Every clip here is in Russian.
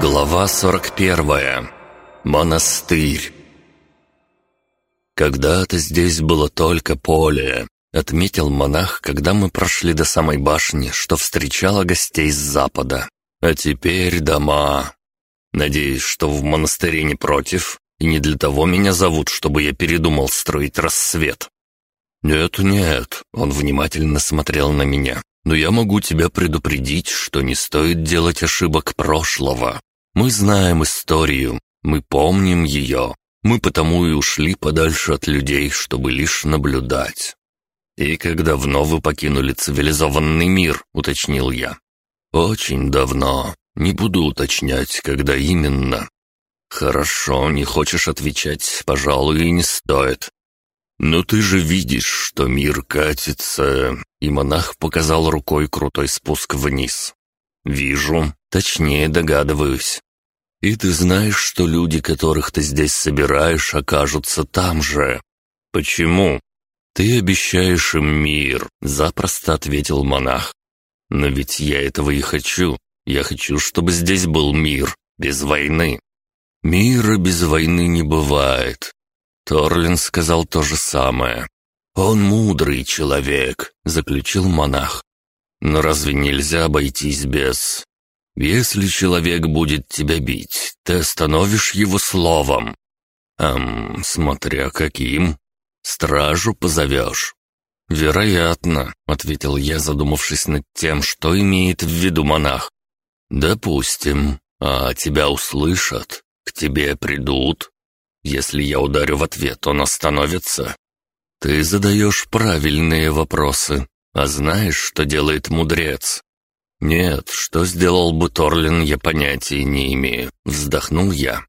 Глава 41. Монастырь. «Когда-то здесь было только поле», — отметил монах, когда мы прошли до самой башни, что встречала гостей с запада. «А теперь дома. Надеюсь, что в монастыре не против, и не для того меня зовут, чтобы я передумал строить рассвет». «Нет-нет», — он внимательно смотрел на меня, «но я могу тебя предупредить, что не стоит делать ошибок прошлого. Мы знаем историю, мы помним ее, мы потому и ушли подальше от людей, чтобы лишь наблюдать. И когда вновь вы покинули цивилизованный мир, уточнил я. Очень давно. Не буду уточнять, когда именно. Хорошо, не хочешь отвечать, пожалуй, и не стоит. Но ты же видишь, что мир катится, и монах показал рукой крутой спуск вниз. Вижу, точнее догадываюсь. И ты знаешь, что люди, которых ты здесь собираешь, окажутся там же. Почему? Ты обещаешь им мир, запросто ответил монах. Но ведь я этого и хочу. Я хочу, чтобы здесь был мир, без войны. Мира без войны не бывает. Торлин сказал то же самое. Он мудрый человек, заключил монах. Но разве нельзя обойтись без... Если человек будет тебя бить, ты остановишь его словом. Эм, смотря каким. Стражу позовешь. «Вероятно», — ответил я, задумавшись над тем, что имеет в виду монах. «Допустим. А тебя услышат, к тебе придут. Если я ударю в ответ, он остановится. Ты задаешь правильные вопросы. А знаешь, что делает мудрец? «Нет, что сделал бы Торлин, я понятия не имею», — вздохнул я.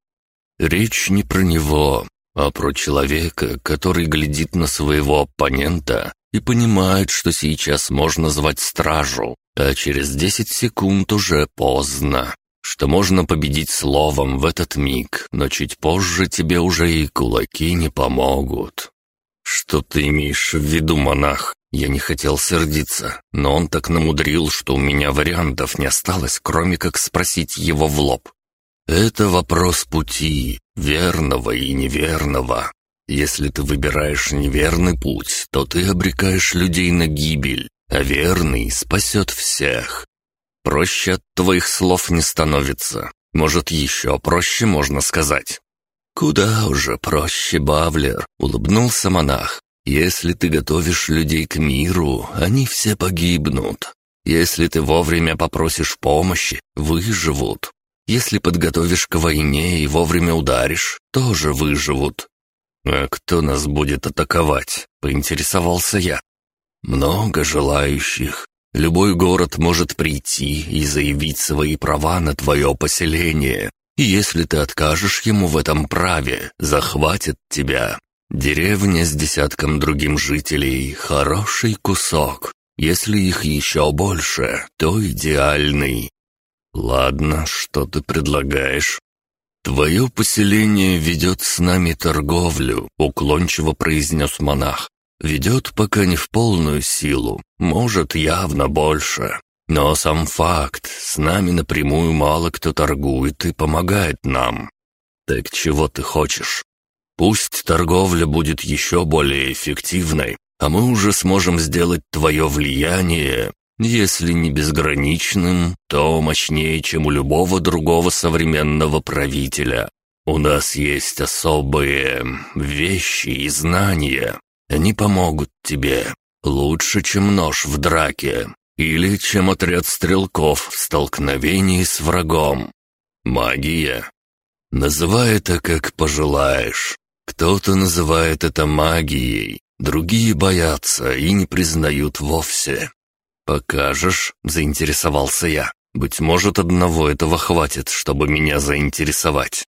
«Речь не про него, а про человека, который глядит на своего оппонента и понимает, что сейчас можно звать стражу, а через десять секунд уже поздно, что можно победить словом в этот миг, но чуть позже тебе уже и кулаки не помогут». «Что ты имеешь в виду, монах?» Я не хотел сердиться, но он так намудрил, что у меня вариантов не осталось, кроме как спросить его в лоб. «Это вопрос пути, верного и неверного. Если ты выбираешь неверный путь, то ты обрекаешь людей на гибель, а верный спасет всех. Проще от твоих слов не становится. Может, еще проще можно сказать». «Куда уже проще, Бавлер», — улыбнулся монах. Если ты готовишь людей к миру, они все погибнут. Если ты вовремя попросишь помощи, выживут. Если подготовишь к войне и вовремя ударишь, тоже выживут. А кто нас будет атаковать? Поинтересовался я. Много желающих. Любой город может прийти и заявить свои права на твое поселение. И если ты откажешь ему в этом праве, захватит тебя. Деревня с десятком другим жителей — хороший кусок. Если их еще больше, то идеальный. Ладно, что ты предлагаешь? Твое поселение ведет с нами торговлю, уклончиво произнес монах. Ведет пока не в полную силу, может, явно больше. Но сам факт, с нами напрямую мало кто торгует и помогает нам. Так чего ты хочешь? Пусть торговля будет еще более эффективной, а мы уже сможем сделать твое влияние, если не безграничным, то мощнее, чем у любого другого современного правителя. У нас есть особые вещи и знания. Они помогут тебе лучше, чем нож в драке или чем отряд стрелков в столкновении с врагом. Магия. Называй это как пожелаешь. Кто-то называет это магией, другие боятся и не признают вовсе. «Покажешь?» — заинтересовался я. «Быть может, одного этого хватит, чтобы меня заинтересовать».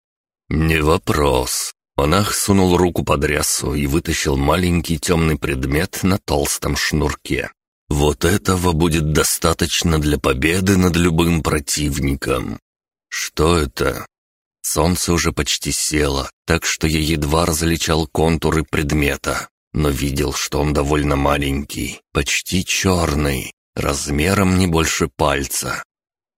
«Не вопрос». Монах сунул руку под рясу и вытащил маленький темный предмет на толстом шнурке. «Вот этого будет достаточно для победы над любым противником». «Что это?» Солнце уже почти село, так что я едва различал контуры предмета, но видел, что он довольно маленький, почти черный, размером не больше пальца.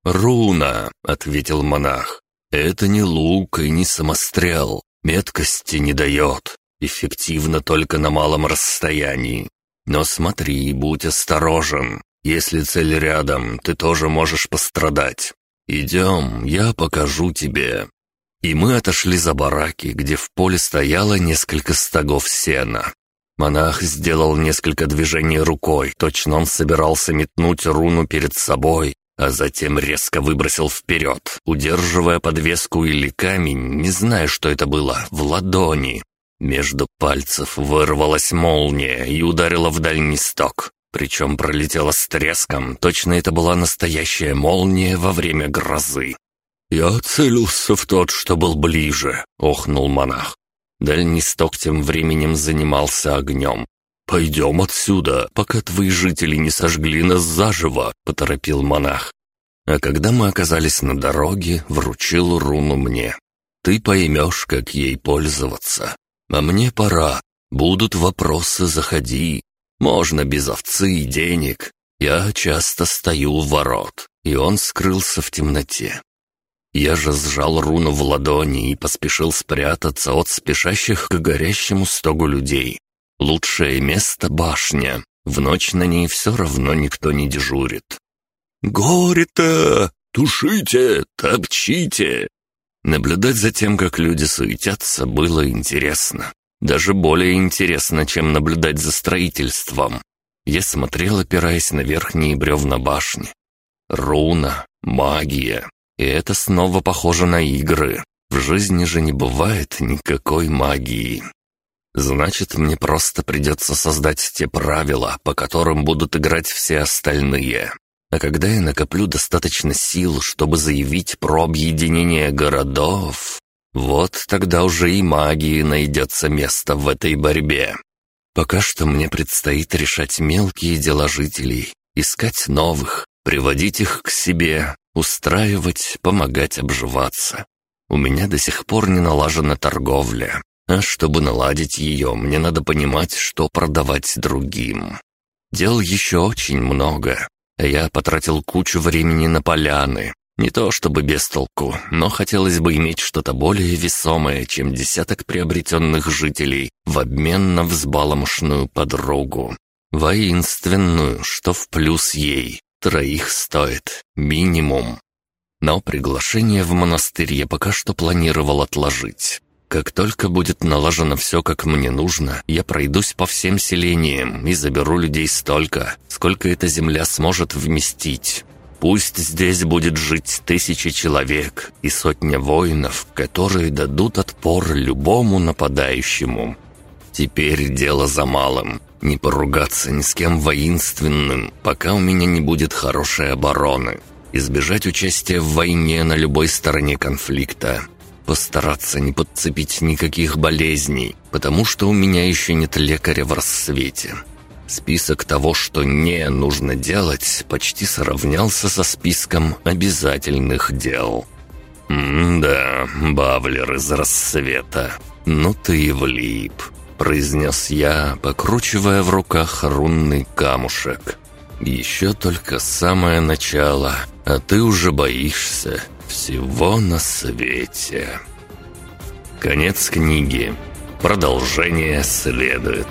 «Руна», — ответил монах, Это не лук и не самострел, меткости не дает, эффективно только на малом расстоянии. Но смотри, будь осторожен, если цель рядом, ты тоже можешь пострадать. Идем, я покажу тебе». И мы отошли за бараки, где в поле стояло несколько стогов сена. Монах сделал несколько движений рукой, точно он собирался метнуть руну перед собой, а затем резко выбросил вперед, удерживая подвеску или камень, не зная, что это было, в ладони. Между пальцев вырвалась молния и ударила в дальний сток, причем пролетела с треском, точно это была настоящая молния во время грозы. «Я целился в тот, что был ближе», — охнул монах. Дальний сток тем временем занимался огнем. «Пойдем отсюда, пока твои жители не сожгли нас заживо», — поторопил монах. А когда мы оказались на дороге, вручил руну мне. «Ты поймешь, как ей пользоваться. А мне пора. Будут вопросы, заходи. Можно без овцы и денег. Я часто стою у ворот». И он скрылся в темноте. Я же сжал руну в ладони и поспешил спрятаться от спешащих к горящему стогу людей. Лучшее место — башня. В ночь на ней все равно никто не дежурит. «Горе-то! Тушите! Топчите!» Наблюдать за тем, как люди суетятся, было интересно. Даже более интересно, чем наблюдать за строительством. Я смотрел, опираясь на верхние бревна башни. Руна, магия, и это снова похоже на игры. В жизни же не бывает никакой магии. Значит, мне просто придется создать те правила, по которым будут играть все остальные. А когда я накоплю достаточно сил, чтобы заявить про объединение городов, вот тогда уже и магии найдется место в этой борьбе. Пока что мне предстоит решать мелкие дела жителей, искать новых, приводить их к себе, устраивать, помогать обживаться. У меня до сих пор не налажена торговля, а чтобы наладить ее, мне надо понимать, что продавать другим. Дел еще очень много, а я потратил кучу времени на поляны. Не то чтобы без толку, но хотелось бы иметь что-то более весомое, чем десяток приобретенных жителей в обмен на взбаламшную подругу. Воинственную, что в плюс ей. Троих стоит, минимум. Но приглашение в монастырь я пока что планировал отложить. Как только будет налажено все, как мне нужно, я пройдусь по всем селениям и заберу людей столько, сколько эта земля сможет вместить. Пусть здесь будет жить тысячи человек и сотня воинов, которые дадут отпор любому нападающему. Теперь дело за малым не поругаться ни с кем воинственным, пока у меня не будет хорошей обороны. Избежать участия в войне на любой стороне конфликта. Постараться не подцепить никаких болезней, потому что у меня еще нет лекаря в рассвете. Список того, что не нужно делать, почти сравнялся со списком обязательных дел. «М-да, Бавлер из рассвета, ну ты и влип произнес я, покручивая в руках рунный камушек. «Еще только самое начало, а ты уже боишься всего на свете». Конец книги. Продолжение следует.